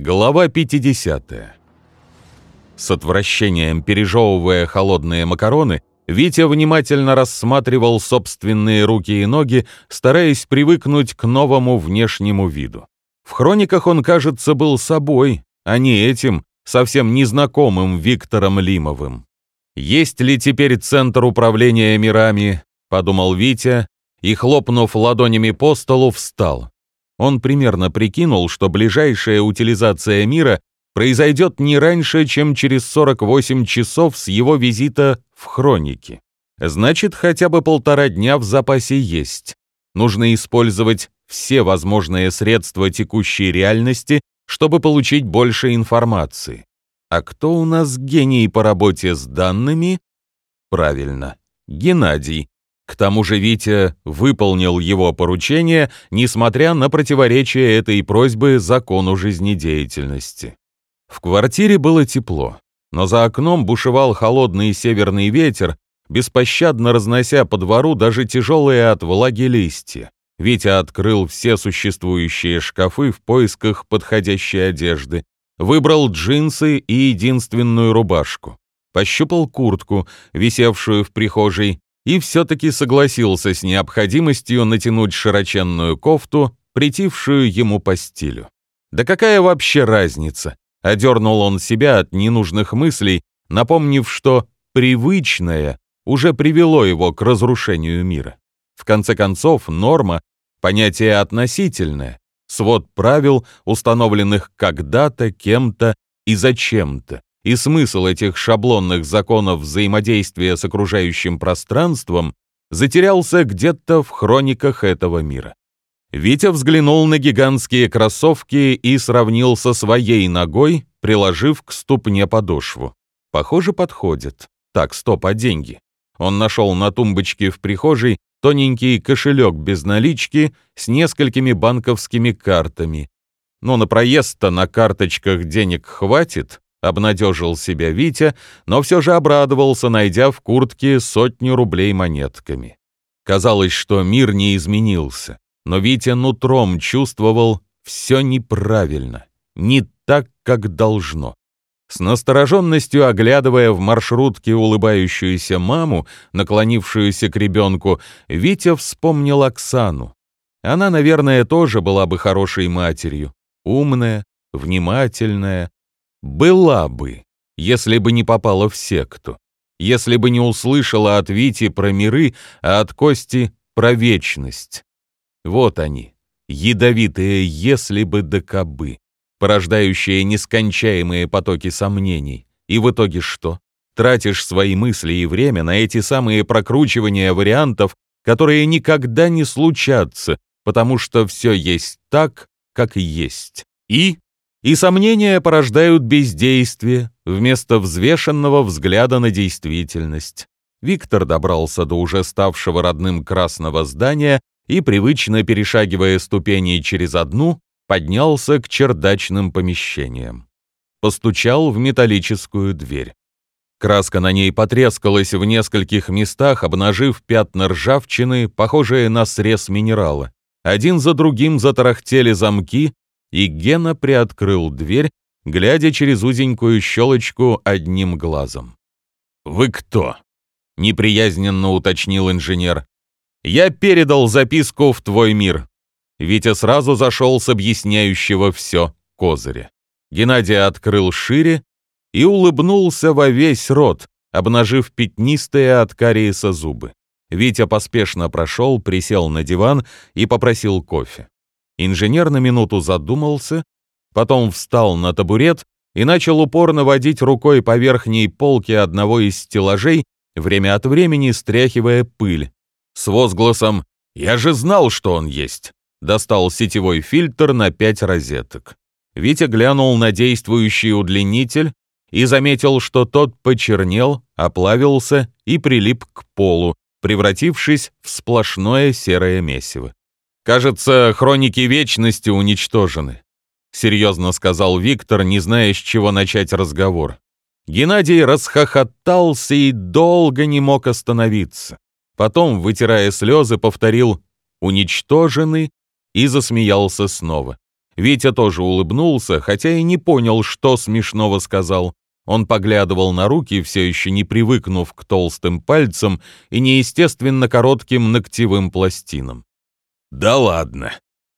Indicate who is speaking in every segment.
Speaker 1: Глава 50. С отвращением пережевывая холодные макароны, Витя внимательно рассматривал собственные руки и ноги, стараясь привыкнуть к новому внешнему виду. В хрониках он, кажется, был собой, а не этим, совсем незнакомым Виктором Лимовым. «Есть ли теперь центр управления мирами?» — подумал Витя, и, хлопнув ладонями по столу, встал. Он примерно прикинул, что ближайшая утилизация мира произойдет не раньше, чем через 48 часов с его визита в хроники. Значит, хотя бы полтора дня в запасе есть. Нужно использовать все возможные средства текущей реальности, чтобы получить больше информации. А кто у нас гений по работе с данными? Правильно, Геннадий. К тому же Витя выполнил его поручение, несмотря на противоречие этой просьбы закону жизнедеятельности. В квартире было тепло, но за окном бушевал холодный северный ветер, беспощадно разнося по двору даже тяжелые от влаги листья. Витя открыл все существующие шкафы в поисках подходящей одежды, выбрал джинсы и единственную рубашку, пощупал куртку, висевшую в прихожей, и все-таки согласился с необходимостью натянуть широченную кофту, притившую ему по стилю. Да какая вообще разница? Одернул он себя от ненужных мыслей, напомнив, что «привычное» уже привело его к разрушению мира. В конце концов, норма — понятие относительное, свод правил, установленных когда-то, кем-то и зачем-то и смысл этих шаблонных законов взаимодействия с окружающим пространством затерялся где-то в хрониках этого мира. Витя взглянул на гигантские кроссовки и сравнил со своей ногой, приложив к ступне подошву. Похоже, подходит. Так, стоп, а деньги? Он нашел на тумбочке в прихожей тоненький кошелек без налички с несколькими банковскими картами. Но на проезд-то на карточках денег хватит, Обнадежил себя Витя, но все же обрадовался, найдя в куртке сотню рублей монетками. Казалось, что мир не изменился, но Витя нутром чувствовал все неправильно, не так, как должно. С настороженностью оглядывая в маршрутке улыбающуюся маму, наклонившуюся к ребенку, Витя вспомнил Оксану. Она, наверное, тоже была бы хорошей матерью. Умная, внимательная, была бы, если бы не попала в секту, если бы не услышала от Вити про миры, а от Кости про вечность. Вот они, ядовитые «если бы да кабы», порождающие нескончаемые потоки сомнений. И в итоге что? Тратишь свои мысли и время на эти самые прокручивания вариантов, которые никогда не случатся, потому что все есть так, как есть. И и сомнения порождают бездействие вместо взвешенного взгляда на действительность. Виктор добрался до уже ставшего родным красного здания и, привычно перешагивая ступени через одну, поднялся к чердачным помещениям. Постучал в металлическую дверь. Краска на ней потрескалась в нескольких местах, обнажив пятна ржавчины, похожие на срез минерала. Один за другим затарахтели замки, и Гена приоткрыл дверь, глядя через узенькую щелочку одним глазом. «Вы кто?» — неприязненно уточнил инженер. «Я передал записку в твой мир». Витя сразу зашел с объясняющего все козыря. Геннадий открыл шире и улыбнулся во весь рот, обнажив пятнистые от кариеса зубы. Витя поспешно прошел, присел на диван и попросил кофе. Инженер на минуту задумался, потом встал на табурет и начал упорно водить рукой по верхней полке одного из стеллажей, время от времени стряхивая пыль. С возгласом «Я же знал, что он есть!» достал сетевой фильтр на пять розеток. Витя глянул на действующий удлинитель и заметил, что тот почернел, оплавился и прилип к полу, превратившись в сплошное серое месиво. «Кажется, хроники вечности уничтожены», — серьезно сказал Виктор, не зная, с чего начать разговор. Геннадий расхохотался и долго не мог остановиться. Потом, вытирая слезы, повторил «уничтожены» и засмеялся снова. Витя тоже улыбнулся, хотя и не понял, что смешного сказал. Он поглядывал на руки, все еще не привыкнув к толстым пальцам и неестественно коротким ногтевым пластинам. «Да ладно,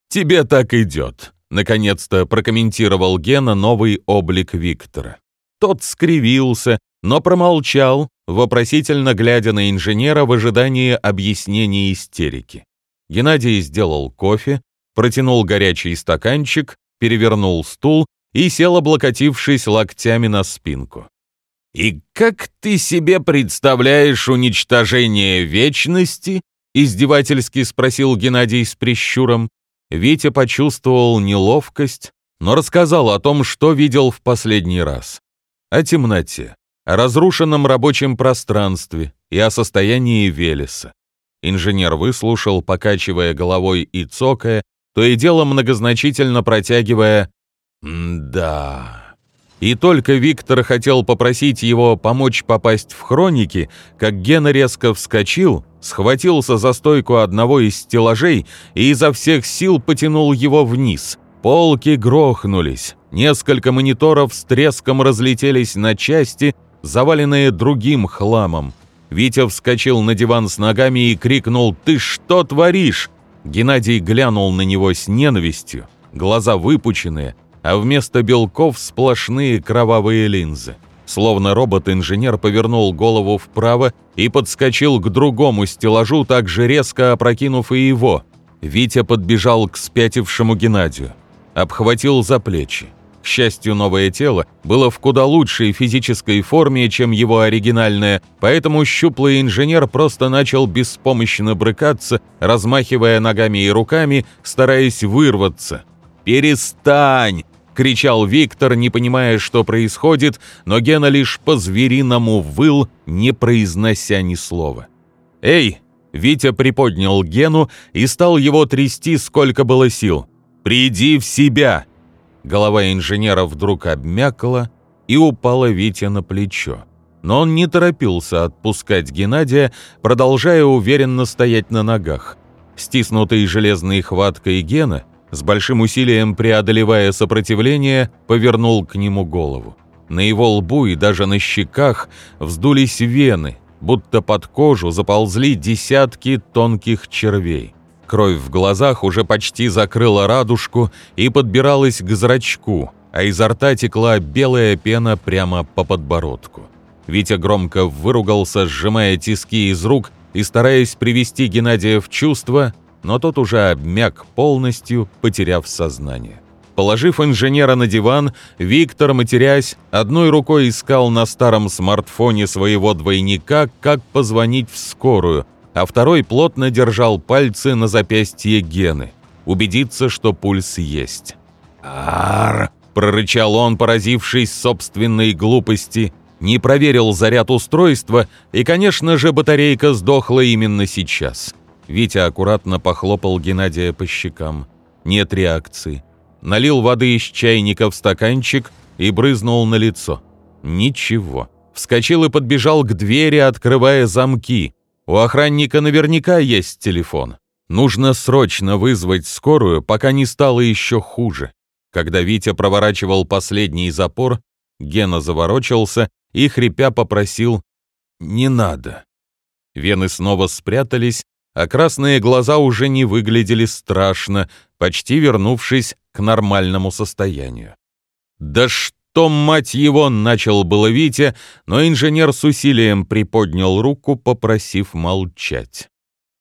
Speaker 1: тебе так идет», — наконец-то прокомментировал Гена новый облик Виктора. Тот скривился, но промолчал, вопросительно глядя на инженера в ожидании объяснения истерики. Геннадий сделал кофе, протянул горячий стаканчик, перевернул стул и сел, облокотившись локтями на спинку. «И как ты себе представляешь уничтожение вечности?» — издевательски спросил Геннадий с прищуром. Витя почувствовал неловкость, но рассказал о том, что видел в последний раз. О темноте, о разрушенном рабочем пространстве и о состоянии Велеса. Инженер выслушал, покачивая головой и цокая, то и дело многозначительно протягивая «да». И только Виктор хотел попросить его помочь попасть в хроники, как Гена резко вскочил, схватился за стойку одного из стеллажей и изо всех сил потянул его вниз. Полки грохнулись, несколько мониторов с треском разлетелись на части, заваленные другим хламом. Витя вскочил на диван с ногами и крикнул «Ты что творишь?». Геннадий глянул на него с ненавистью, глаза выпученные, а вместо белков сплошные кровавые линзы. Словно робот-инженер повернул голову вправо и подскочил к другому стеллажу, так же резко опрокинув и его. Витя подбежал к спятившему Геннадию, обхватил за плечи. К счастью, новое тело было в куда лучшей физической форме, чем его оригинальное, поэтому щуплый инженер просто начал беспомощно брыкаться, размахивая ногами и руками, стараясь вырваться. «Перестань!» — кричал Виктор, не понимая, что происходит, но Гена лишь по-звериному выл, не произнося ни слова. «Эй!» — Витя приподнял Гену и стал его трясти, сколько было сил. «Приди в себя!» Голова инженера вдруг обмякла и упала Витя на плечо. Но он не торопился отпускать Геннадия, продолжая уверенно стоять на ногах. Стиснутый железной хваткой Гена, с большим усилием преодолевая сопротивление, повернул к нему голову. На его лбу и даже на щеках вздулись вены, будто под кожу заползли десятки тонких червей. Кровь в глазах уже почти закрыла радужку и подбиралась к зрачку, а изо рта текла белая пена прямо по подбородку. Витя громко выругался, сжимая тиски из рук и стараясь привести Геннадия в чувство, но тот уже обмяк полностью, потеряв сознание. Положив инженера на диван, Виктор, матерясь, одной рукой искал на старом смартфоне своего двойника, как позвонить в скорую – а второй плотно держал пальцы на запястье Гены, убедиться, что пульс есть. «Ар!» — прорычал он, поразившись собственной глупости, не проверил заряд устройства, и, конечно же, батарейка сдохла именно сейчас. Витя аккуратно похлопал Геннадия по щекам. Нет реакции. Налил воды из чайника в стаканчик и брызнул на лицо. Ничего. Вскочил и подбежал к двери, открывая замки. У охранника наверняка есть телефон. Нужно срочно вызвать скорую, пока не стало еще хуже. Когда Витя проворачивал последний запор, Гена заворочился и, хрипя, попросил «Не надо». Вены снова спрятались, а красные глаза уже не выглядели страшно, почти вернувшись к нормальному состоянию. «Да что?» «Что, мать его!» — начал было Витя, но инженер с усилием приподнял руку, попросив молчать.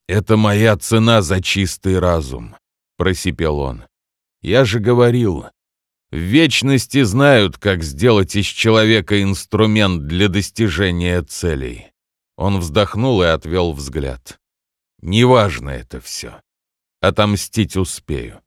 Speaker 1: «Это моя цена за чистый разум», — просипел он. «Я же говорил, в вечности знают, как сделать из человека инструмент для достижения целей». Он вздохнул и отвел взгляд. «Неважно это все. Отомстить успею».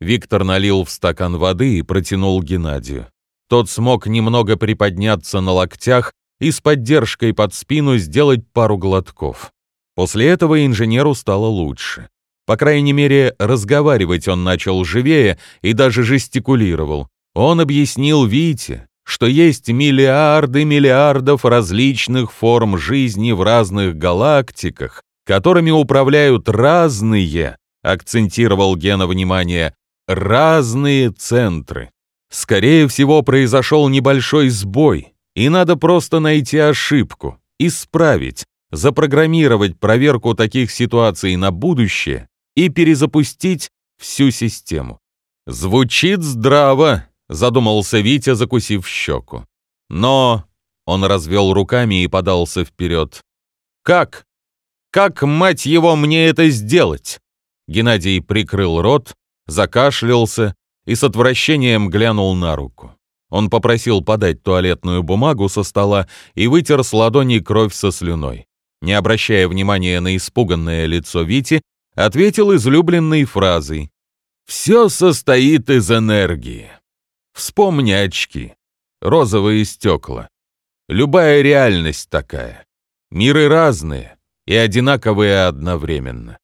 Speaker 1: Виктор налил в стакан воды и протянул Геннадию. Тот смог немного приподняться на локтях и с поддержкой под спину сделать пару глотков. После этого инженеру стало лучше. По крайней мере, разговаривать он начал живее и даже жестикулировал. Он объяснил Вите, что есть миллиарды миллиардов различных форм жизни в разных галактиках, которыми управляют разные, акцентировал Гена внимание, разные центры. Скорее всего, произошел небольшой сбой, и надо просто найти ошибку, исправить, запрограммировать проверку таких ситуаций на будущее и перезапустить всю систему. Звучит здраво, задумался Витя, закусив щеку. Но он развел руками и подался вперед. Как? Как, мать его, мне это сделать? Геннадий прикрыл рот, закашлялся и с отвращением глянул на руку. Он попросил подать туалетную бумагу со стола и вытер с ладони кровь со слюной. Не обращая внимания на испуганное лицо Вити, ответил излюбленной фразой «Все состоит из энергии. Вспомни очки, розовые стекла. Любая реальность такая. Миры разные и одинаковые одновременно.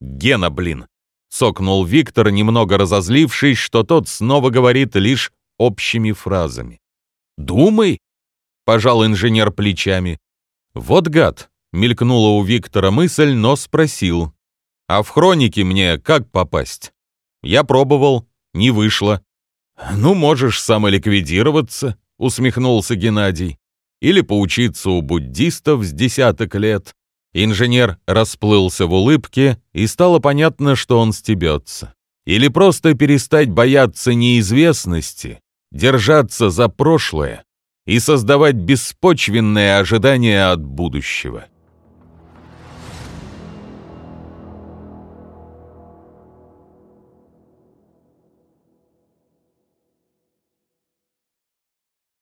Speaker 1: Гена, блин!» — цокнул Виктор, немного разозлившись, что тот снова говорит лишь общими фразами. «Думай!» — пожал инженер плечами. «Вот гад!» — мелькнула у Виктора мысль, но спросил. «А в хроники мне как попасть?» «Я пробовал, не вышло». «Ну, можешь самоликвидироваться», — усмехнулся Геннадий. «Или поучиться у буддистов с десяток лет». Инженер расплылся в улыбке, и стало понятно, что он стебется. Или просто перестать бояться неизвестности держаться за прошлое и создавать беспочвенные ожидания от будущего.